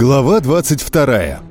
Глава 22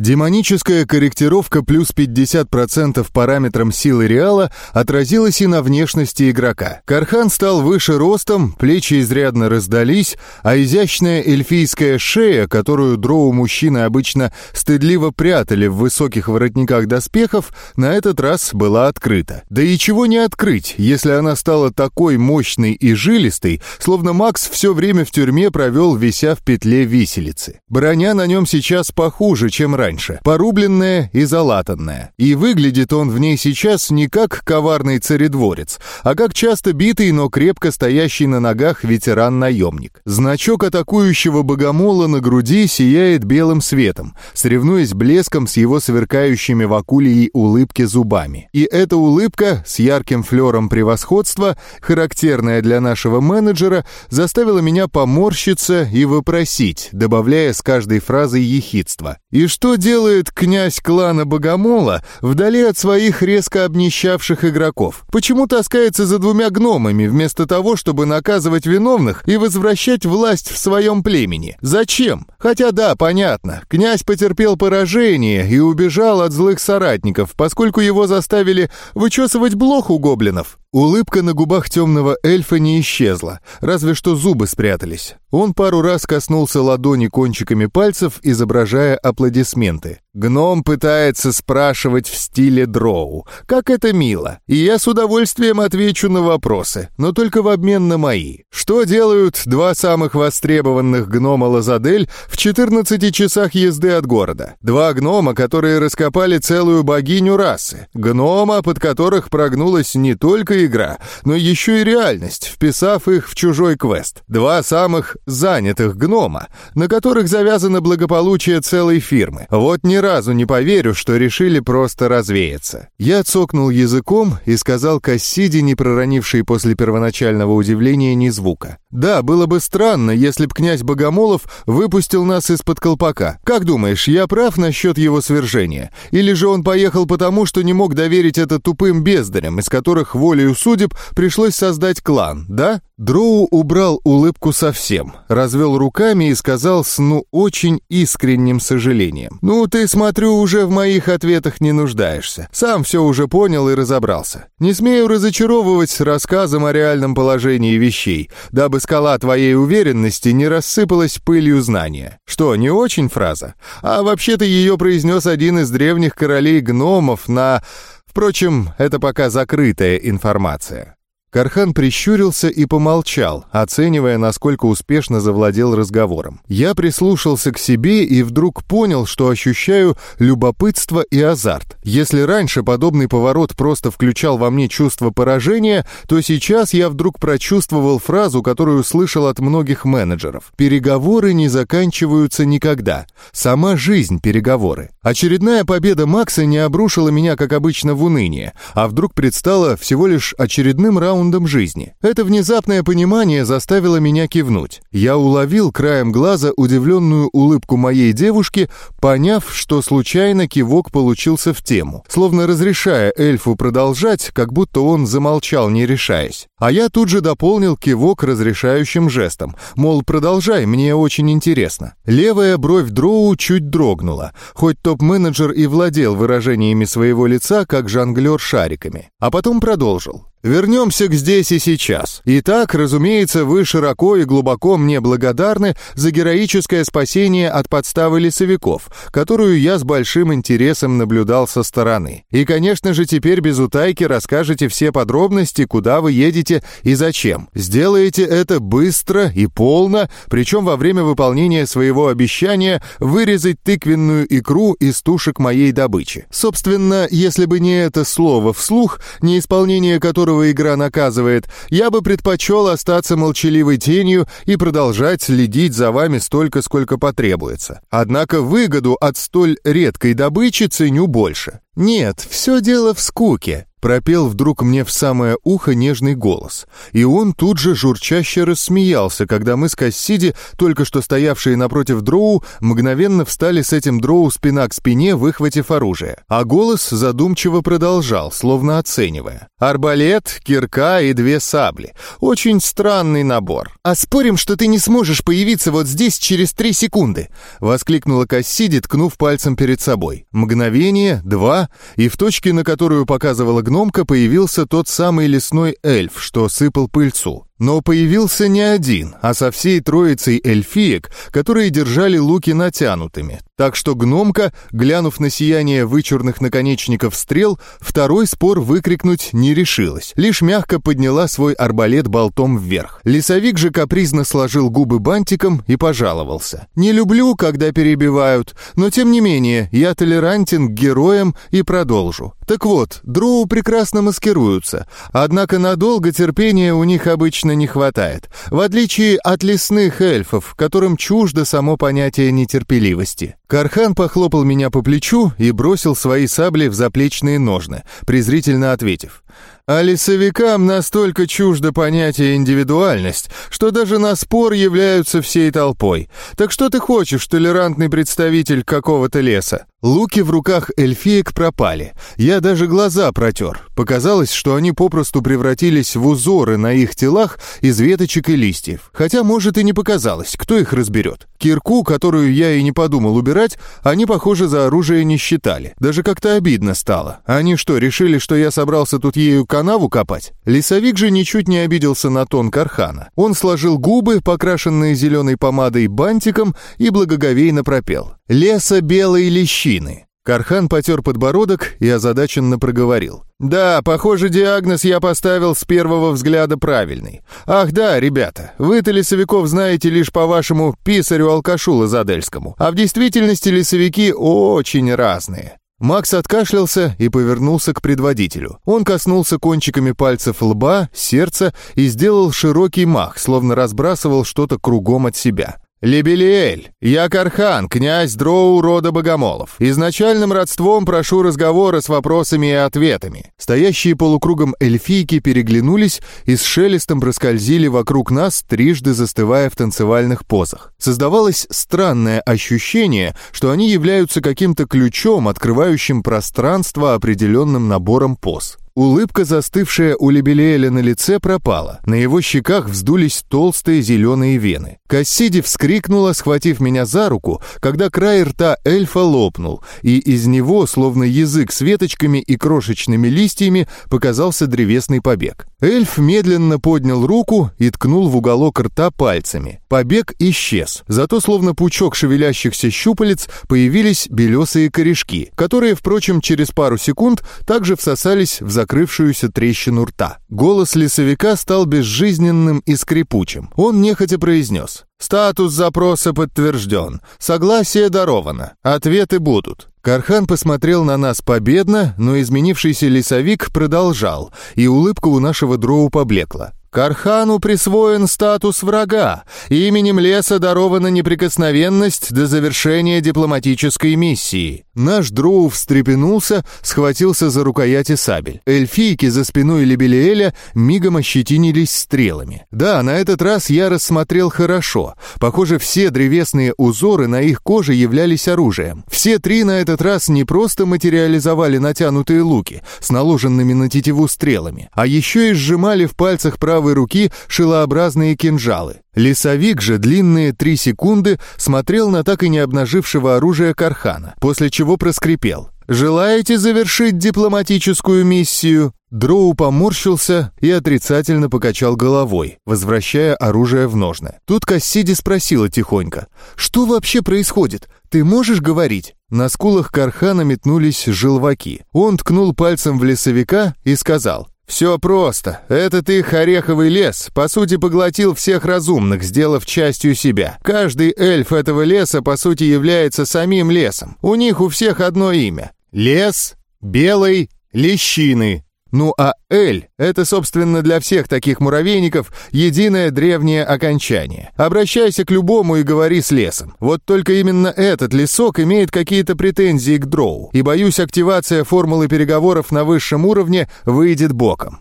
Демоническая корректировка плюс 50% параметрам силы Реала отразилась и на внешности игрока. Кархан стал выше ростом, плечи изрядно раздались, а изящная эльфийская шея, которую дроу-мужчины обычно стыдливо прятали в высоких воротниках доспехов, на этот раз была открыта. Да и чего не открыть, если она стала такой мощной и жилистой, словно Макс все время в тюрьме провел, вися в петле виселицы. Броня на нем сейчас похуже, чем раньше раньше, порубленная и залатанная. И выглядит он в ней сейчас не как коварный царедворец, а как часто битый, но крепко стоящий на ногах ветеран-наемник. Значок атакующего богомола на груди сияет белым светом, соревнуясь блеском с его сверкающими в акулии улыбки зубами. И эта улыбка с ярким флером превосходства, характерная для нашего менеджера, заставила меня поморщиться и вопросить, добавляя с каждой фразой ехидство. «И что делает князь клана Богомола вдали от своих резко обнищавших игроков? Почему таскается за двумя гномами, вместо того, чтобы наказывать виновных и возвращать власть в своем племени? Зачем? Хотя да, понятно, князь потерпел поражение и убежал от злых соратников, поскольку его заставили вычесывать блох у гоблинов. Улыбка на губах темного эльфа не исчезла, разве что зубы спрятались. Он пару раз коснулся ладони кончиками пальцев, изображая аплодисменты. Гном пытается спрашивать в стиле дроу. Как это мило. И я с удовольствием отвечу на вопросы, но только в обмен на мои. Что делают два самых востребованных гнома Лазадель в 14 часах езды от города? Два гнома, которые раскопали целую богиню расы. Гнома, под которых прогнулась не только игра, но еще и реальность, вписав их в чужой квест. Два самых занятых гнома, на которых завязано благополучие целой фирмы. Вот не разу не поверю, что решили просто развеяться. Я цокнул языком и сказал Кассиди, не проронивший после первоначального удивления ни звука. «Да, было бы странно, если б князь Богомолов выпустил нас из-под колпака. Как думаешь, я прав насчет его свержения? Или же он поехал потому, что не мог доверить это тупым бездарям, из которых волею судеб пришлось создать клан, да?» Дроу убрал улыбку совсем, развел руками и сказал с ну очень искренним сожалением. «Ну, ты, смотрю, уже в моих ответах не нуждаешься. Сам все уже понял и разобрался. Не смею разочаровывать рассказом о реальном положении вещей, дабы скала твоей уверенности не рассыпалась пылью знания. Что, не очень фраза? А вообще-то ее произнес один из древних королей гномов на... Впрочем, это пока закрытая информация. Кархан прищурился и помолчал, оценивая, насколько успешно завладел разговором. Я прислушался к себе и вдруг понял, что ощущаю любопытство и азарт. Если раньше подобный поворот просто включал во мне чувство поражения, то сейчас я вдруг прочувствовал фразу, которую слышал от многих менеджеров. «Переговоры не заканчиваются никогда. Сама жизнь — переговоры». Очередная победа Макса не обрушила меня, как обычно, в уныние, а вдруг предстала всего лишь очередным раундом раундом жизни. Это внезапное понимание заставило меня кивнуть. Я уловил краем глаза удивленную улыбку моей девушки, поняв, что случайно кивок получился в тему, словно разрешая эльфу продолжать, как будто он замолчал, не решаясь. А я тут же дополнил кивок разрешающим жестом, мол, продолжай, мне очень интересно. Левая бровь Дроу чуть дрогнула, хоть топ-менеджер и владел выражениями своего лица, как жонглер шариками. А потом продолжил. Вернемся к здесь и сейчас. Итак, разумеется, вы широко и глубоко мне благодарны за героическое спасение от подставы лесовиков, которую я с большим интересом наблюдал со стороны. И, конечно же, теперь без утайки расскажете все подробности, куда вы едете и зачем. Сделаете это быстро и полно, причем во время выполнения своего обещания вырезать тыквенную икру из тушек моей добычи. Собственно, если бы не это слово вслух, неисполнение которого игра наказывает, я бы предпочел остаться молчаливой тенью и продолжать следить за вами столько, сколько потребуется. Однако выгоду от столь редкой добычи ценю больше. Нет, все дело в скуке. Пропел вдруг мне в самое ухо нежный голос. И он тут же журчаще рассмеялся, когда мы с Кассиди, только что стоявшие напротив дроу, мгновенно встали с этим дроу спина к спине, выхватив оружие. А голос задумчиво продолжал, словно оценивая. «Арбалет, кирка и две сабли. Очень странный набор. А спорим, что ты не сможешь появиться вот здесь через три секунды!» — воскликнула Кассиди, ткнув пальцем перед собой. Мгновение, два, и в точке, на которую показывала гномка, появился тот самый лесной эльф, что сыпал пыльцу. Но появился не один, а со всей троицей эльфиек, которые держали луки натянутыми. Так что гномка, глянув на сияние вычурных наконечников стрел, второй спор выкрикнуть не решилась, лишь мягко подняла свой арбалет болтом вверх. Лесовик же капризно сложил губы бантиком и пожаловался. «Не люблю, когда перебивают, но тем не менее я толерантен к героям и продолжу. Так вот, дроу прекрасно маскируются, однако надолго терпения у них обычно не хватает, в отличие от лесных эльфов, которым чуждо само понятие нетерпеливости. Кархан похлопал меня по плечу и бросил свои сабли в заплечные ножны, презрительно ответив. «А лесовикам настолько чуждо понятие индивидуальность, что даже на спор являются всей толпой. Так что ты хочешь, толерантный представитель какого-то леса?» Луки в руках эльфиек пропали. Я даже глаза протер. Показалось, что они попросту превратились в узоры на их телах из веточек и листьев. Хотя, может, и не показалось, кто их разберет. Кирку, которую я и не подумал убирать, они, похоже, за оружие не считали. Даже как-то обидно стало. Они что, решили, что я собрался тут ею канаву копать? Лесовик же ничуть не обиделся на тон Кархана. Он сложил губы, покрашенные зеленой помадой бантиком, и благоговейно пропел. «Леса белой лещины». Кархан потер подбородок и озадаченно проговорил. «Да, похоже, диагноз я поставил с первого взгляда правильный. Ах да, ребята, вы-то лесовиков знаете лишь по вашему писарю-алкашу Лазадельскому, а в действительности лесовики очень разные». Макс откашлялся и повернулся к предводителю. Он коснулся кончиками пальцев лба, сердца и сделал широкий мах, словно разбрасывал что-то кругом от себя. «Лебелиэль, я Кархан, князь Дроу рода Богомолов. Изначальным родством прошу разговора с вопросами и ответами». Стоящие полукругом эльфийки переглянулись и с шелестом проскользили вокруг нас, трижды застывая в танцевальных позах. Создавалось странное ощущение, что они являются каким-то ключом, открывающим пространство определенным набором поз. Улыбка, застывшая у Лебелеэля на лице, пропала. На его щеках вздулись толстые зеленые вены. Кассиди вскрикнула, схватив меня за руку, когда край рта эльфа лопнул, и из него, словно язык с веточками и крошечными листьями, показался древесный побег. Эльф медленно поднял руку и ткнул в уголок рта пальцами. Побег исчез, зато словно пучок шевелящихся щупалец появились белесые корешки, которые, впрочем, через пару секунд также всосались в закрывшуюся трещину рта. Голос лесовика стал безжизненным и скрипучим. Он нехотя произнес. «Статус запроса подтвержден. Согласие даровано. Ответы будут». Кархан посмотрел на нас победно, но изменившийся лесовик продолжал, и улыбка у нашего дроу поблекла. Кархану присвоен статус врага. Именем леса дарована неприкосновенность до завершения дипломатической миссии. Наш дроу встрепенулся, схватился за рукояти сабель. Эльфийки за спиной Лебелиэля мигом ощетинились стрелами. Да, на этот раз я рассмотрел хорошо. Похоже, все древесные узоры на их коже являлись оружием. Все три на этот раз не просто материализовали натянутые луки с наложенными на тетиву стрелами, а еще и сжимали в пальцах правой правой руки шилообразные кинжалы. Лесовик же длинные три секунды смотрел на так и не обнажившего оружие Кархана, после чего проскрипел. «Желаете завершить дипломатическую миссию?» Дроу поморщился и отрицательно покачал головой, возвращая оружие в ножны. Тут Кассиди спросила тихонько. «Что вообще происходит? Ты можешь говорить?» На скулах Кархана метнулись желваки. Он ткнул пальцем в лесовика и сказал. «Все просто. Этот их ореховый лес, по сути, поглотил всех разумных, сделав частью себя. Каждый эльф этого леса, по сути, является самим лесом. У них у всех одно имя. Лес белой лещины». Ну а «эль» — это, собственно, для всех таких муравейников единое древнее окончание. Обращайся к любому и говори с лесом. Вот только именно этот лесок имеет какие-то претензии к дроу, и, боюсь, активация формулы переговоров на высшем уровне выйдет боком.